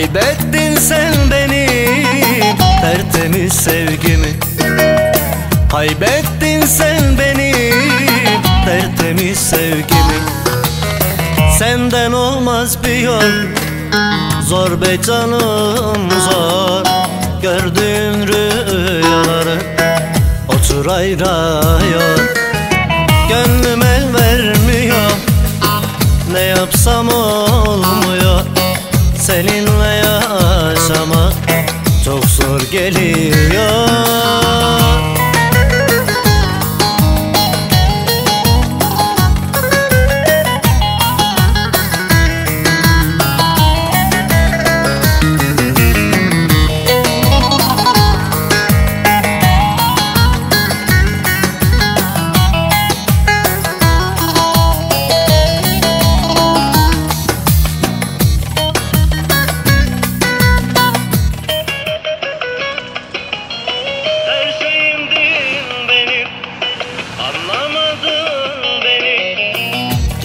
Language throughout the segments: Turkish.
Kaybettin sen benim tertemiz sevgimi. Kaybettin sen benim tertemiz sevgimi. Senden olmaz bir yol Zor be canım zor. Gördüğün rüyaları Otur ayrıyor Gönlüm yaşamak Çok zor geliyor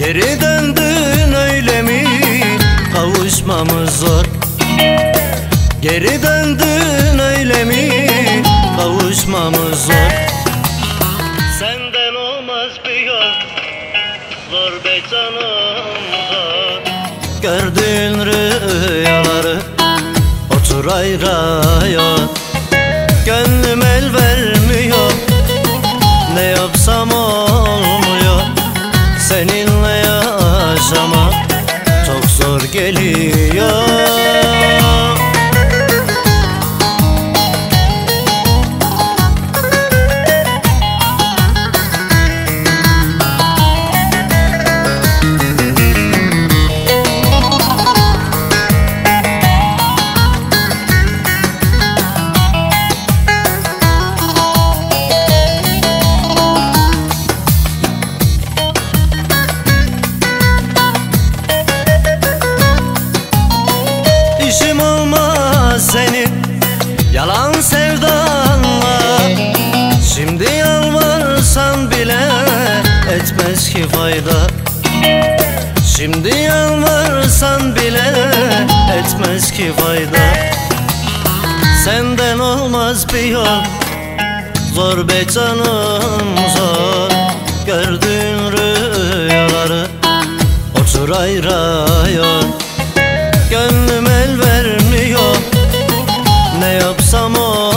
Geri döndün öyle mi? Kavuşmamız zor. Geri döndün öyle mi? Kavuşmamız zor. Senden olmaz bir yol. Zor be canım zor Gördüğün rüyaları. Otur ayrıyor Gönlüm el vermiyor Seninle yaşamak Çok zor geliyor Yalan sevdanla Şimdi yalvarsan bile Etmez ki fayda. Şimdi yalvarsan bile Etmez ki fayda. Senden olmaz bir yol Zor be canım zor. Gördüğün rüyaları Otur ayrıyor Gönlüm samo